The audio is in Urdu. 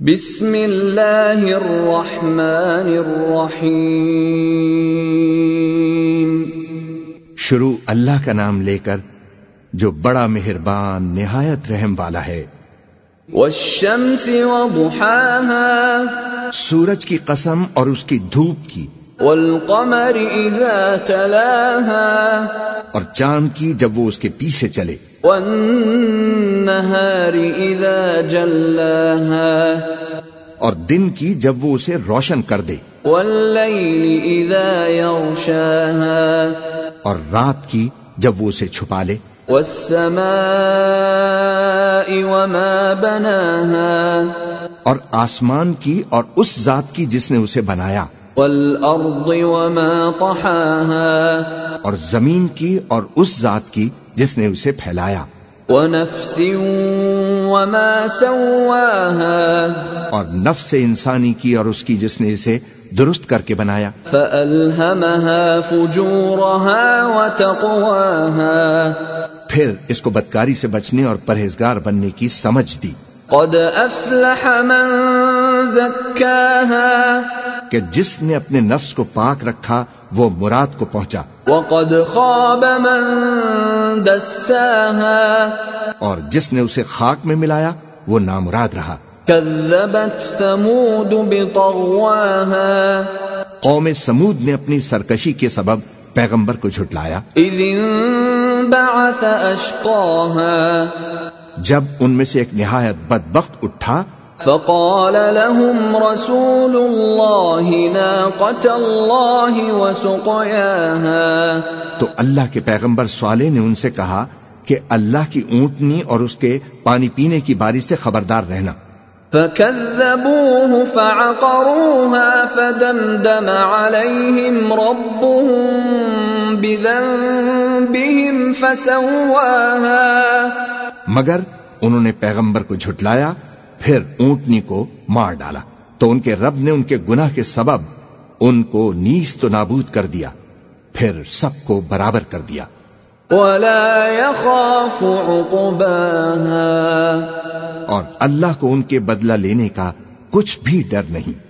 بسم اللہ الرحمن الرحیم۔ شروع اللہ کا نام لے کر جو بڑا مہربان نہایت رحم والا ہے۔ والشمس وضحاها۔ سورج کی قسم اور اس کی دھوپ کی۔ والقمر اذا تلاها. اور چاند کی جب وہ اس کے پیچھے چلے۔ والنهار اذا جلاها. اور دن کی جب وہ اسے روشن کر دے۔ والليل اذا يغشاها اور رات کی جب وہ اسے چھپا لے۔ والسماء وما بناها. اور آسمان کی اور اس ذات کی جس نے اسے بنایا۔ والارض وما طحاها. اور زمین کی اور اس ذات کی جس نے اسے پھیلایا۔ ونفس وما سواها. اور نفس انسانی کی اور اس کی جس نے اسے درست کر کے بنایا۔ فألهمها فجورها وتقواها. پھر اس کو بدکاری سے بچنے اور پرہیزگار بننے کی سمجھ دی۔ قد افلح من زكاها. کہ جس نے اپنے نفس کو پاک رکھا وہ مراد کو پہنچا۔ وقد خاب من دساها۔ اور جس نے اسے خاک میں ملایا وہ نامراد رہا۔ كذبت ثمود بطغواها۔ قوم سمود نے اپنی سرکشی کے سبب پیغمبر کو جھٹلایا۔ إذ انبعث أشقاها جب ان میں سے ایک نہایت بدبخت اٹھا فقال لهم رسول الله ناقة الله وسقياها. تو اللہ کے پیغمبر صالح نے ان سے کہا کہ اللہ کی اونٹنی اور اس کے پانی پینے کی باری سے خبردار رہنا۔ فكذبوه فعقروها فدمدم عليهم ربهم بذنبهم فسواها۔ مگر انہوں نے پیغمبر کو جھٹلایا پھر اونٹنی کو مار ڈالا۔ تو ان کے رب نے ان کے گناہ کے سبب ان کو نیست و نابود کر دیا۔ پھر سب کو برابر کر دیا۔ ولا يخاف عقباها۔ اور اللہ کو ان کے بدلہ لینے کا کچھ بھی ڈر نہیں۔